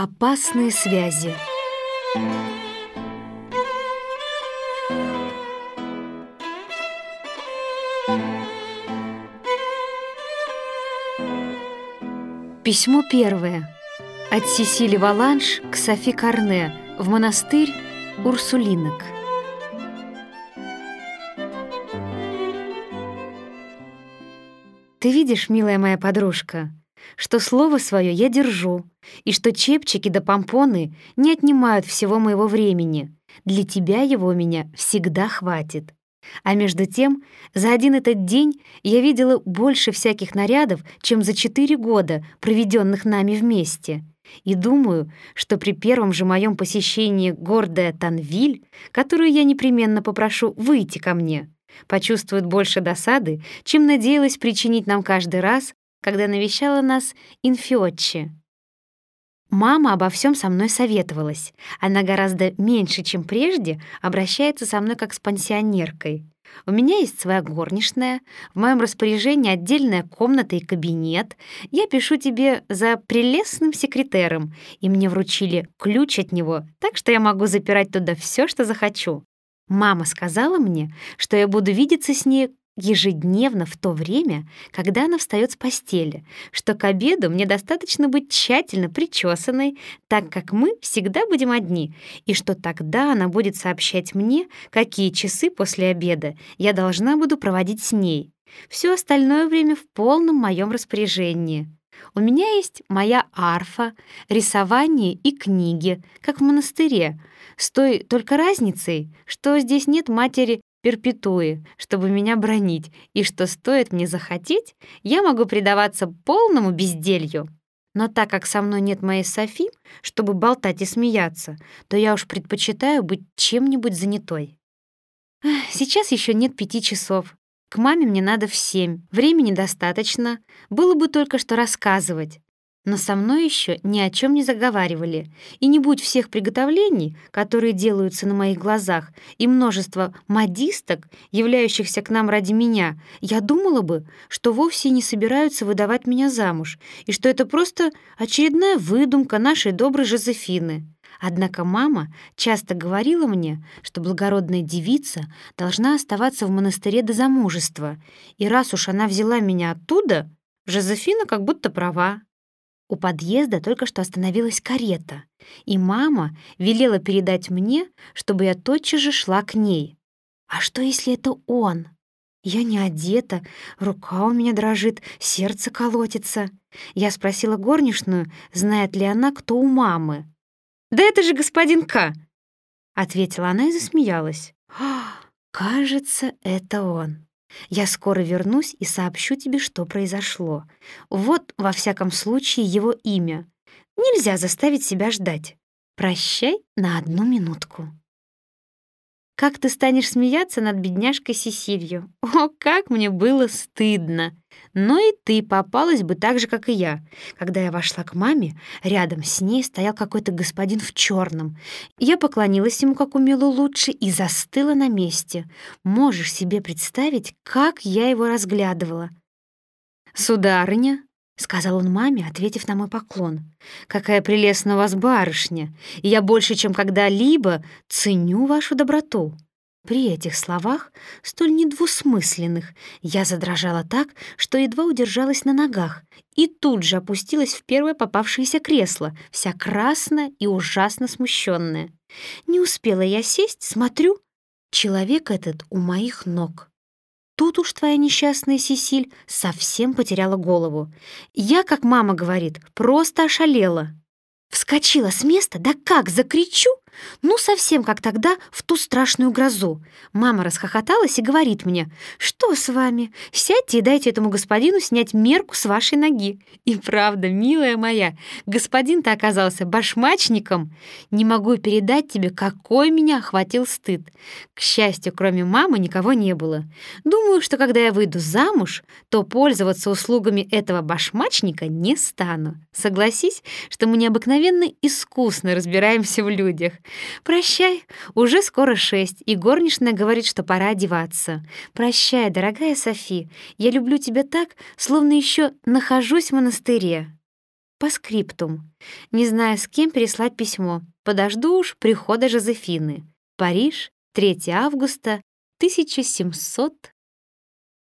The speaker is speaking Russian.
Опасные связи. Письмо первое. От Сесили Валанш к Софи Карне в монастырь Урсулинок. Ты видишь, милая моя подружка, что слово свое я держу, и что чепчики да помпоны не отнимают всего моего времени. Для тебя его у меня всегда хватит. А между тем, за один этот день я видела больше всяких нарядов, чем за четыре года, проведенных нами вместе. И думаю, что при первом же моем посещении гордая Танвиль, которую я непременно попрошу выйти ко мне, почувствует больше досады, чем надеялась причинить нам каждый раз, когда навещала нас Инфиотчи. Мама обо всем со мной советовалась. Она гораздо меньше, чем прежде, обращается со мной как с пансионеркой. У меня есть своя горничная, в моем распоряжении отдельная комната и кабинет. Я пишу тебе за прелестным секретером, и мне вручили ключ от него, так что я могу запирать туда все, что захочу. Мама сказала мне, что я буду видеться с ней ежедневно в то время, когда она встает с постели, что к обеду мне достаточно быть тщательно причесанной, так как мы всегда будем одни, и что тогда она будет сообщать мне, какие часы после обеда я должна буду проводить с ней. Все остальное время в полном моем распоряжении. У меня есть моя арфа, рисование и книги, как в монастыре, с той только разницей, что здесь нет матери перпетуи, чтобы меня бронить, и что стоит мне захотеть, я могу предаваться полному безделью. Но так как со мной нет моей Софи, чтобы болтать и смеяться, то я уж предпочитаю быть чем-нибудь занятой. Сейчас еще нет пяти часов. К маме мне надо в семь. Времени достаточно. Было бы только что рассказывать но со мной еще ни о чем не заговаривали, и не будь всех приготовлений, которые делаются на моих глазах, и множество модисток, являющихся к нам ради меня, я думала бы, что вовсе не собираются выдавать меня замуж, и что это просто очередная выдумка нашей доброй Жозефины. Однако мама часто говорила мне, что благородная девица должна оставаться в монастыре до замужества, и раз уж она взяла меня оттуда, Жозефина как будто права. У подъезда только что остановилась карета, и мама велела передать мне, чтобы я тотчас же шла к ней. А что, если это он? Я не одета, рука у меня дрожит, сердце колотится. Я спросила горничную, знает ли она, кто у мамы. «Да это же господин К!» — ответила она и засмеялась. «Кажется, это он». Я скоро вернусь и сообщу тебе, что произошло. Вот, во всяком случае, его имя. Нельзя заставить себя ждать. Прощай на одну минутку. Как ты станешь смеяться над бедняжкой Сесилью? О, как мне было стыдно! Но и ты попалась бы так же, как и я. Когда я вошла к маме, рядом с ней стоял какой-то господин в черном. Я поклонилась ему, как умела лучше, и застыла на месте. Можешь себе представить, как я его разглядывала? «Сударыня», — сказал он маме, ответив на мой поклон. «Какая прелестная у вас барышня! И я больше, чем когда-либо, ценю вашу доброту». При этих словах, столь недвусмысленных, я задрожала так, что едва удержалась на ногах и тут же опустилась в первое попавшееся кресло, вся красная и ужасно смущенная. Не успела я сесть, смотрю, человек этот у моих ног. Тут уж твоя несчастная Сесиль совсем потеряла голову. Я, как мама говорит, просто ошалела. Вскочила с места, да как закричу! Ну, совсем как тогда, в ту страшную грозу. Мама расхохоталась и говорит мне, «Что с вами? Сядьте и дайте этому господину снять мерку с вашей ноги». И правда, милая моя, господин-то оказался башмачником. Не могу передать тебе, какой меня охватил стыд. К счастью, кроме мамы никого не было. Думаю, что когда я выйду замуж, то пользоваться услугами этого башмачника не стану. Согласись, что мы необыкновенно искусно разбираемся в людях. «Прощай, уже скоро шесть, и горничная говорит, что пора одеваться. Прощай, дорогая Софи, я люблю тебя так, словно еще нахожусь в монастыре». По скриптум. Не знаю, с кем переслать письмо. Подожду уж прихода Жозефины. Париж, 3 августа 1700